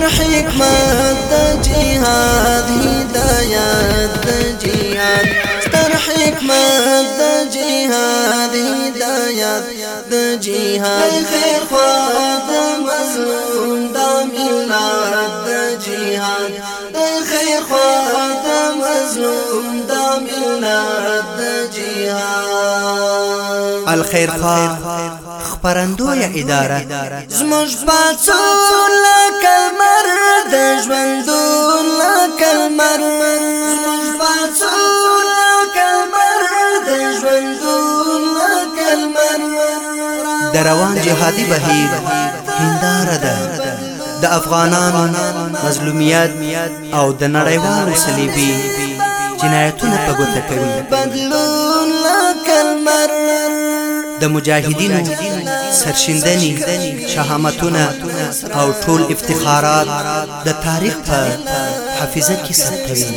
هر حکمت د جهاد هدایت د جهاد ستر حکمت د جهاد هدایت د جهاد خیر خوا د مظلوم د ملت د جهاد د خیر خوا د مظلوم د ملت د جهاد الخير خوا خپرندوی اداره زموږ بچو د روان جهادي بهیر هنداره ده د افغانانو مظلومیت او د نړیوالو صلیبي جنایتونه په ګوته کوي بدلون لکلمر د مجاهدینو سرشندنی شهامتونه او ټول افتخارات د تاریخ په حافظه کې ثبتوي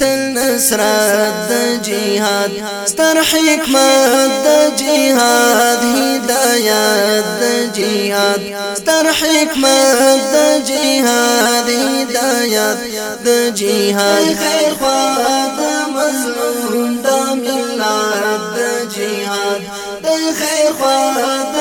تل نصرت د جهاد ستر حکمت د جهاد هي ہدایت جہاد ستر حکمت جہاد ہدایت جہاد خیر خواد مظلوم دا ملت جہاد خیر خواد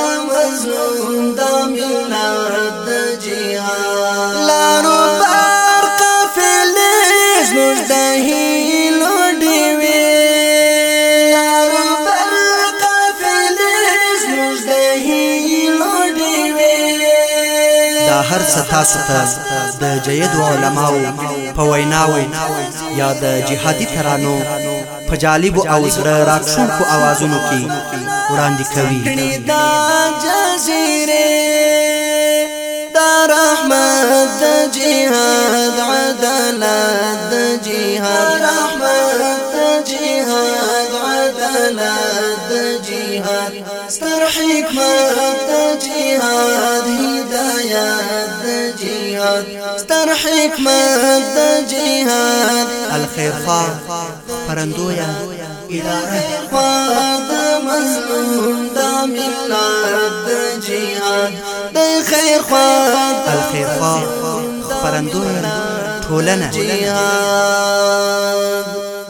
هر څه تاسو ته د جید علماو په ویناو یا د جهادي ترانو په جالب او زړه راښونکو اوازونو کې وړاندې کوي دا جزیره دا رحمت د جهاد عدالت د جهاد رحمت د جهاد عدالت د جهاد ستر حکمت د جهاد ستر حکمت دا جهاد الخير خواه پرندویا اداره خوا د مظلوم د ملت د جهاد د خیر خوا الخير خواه پرندویا تولنا جهاد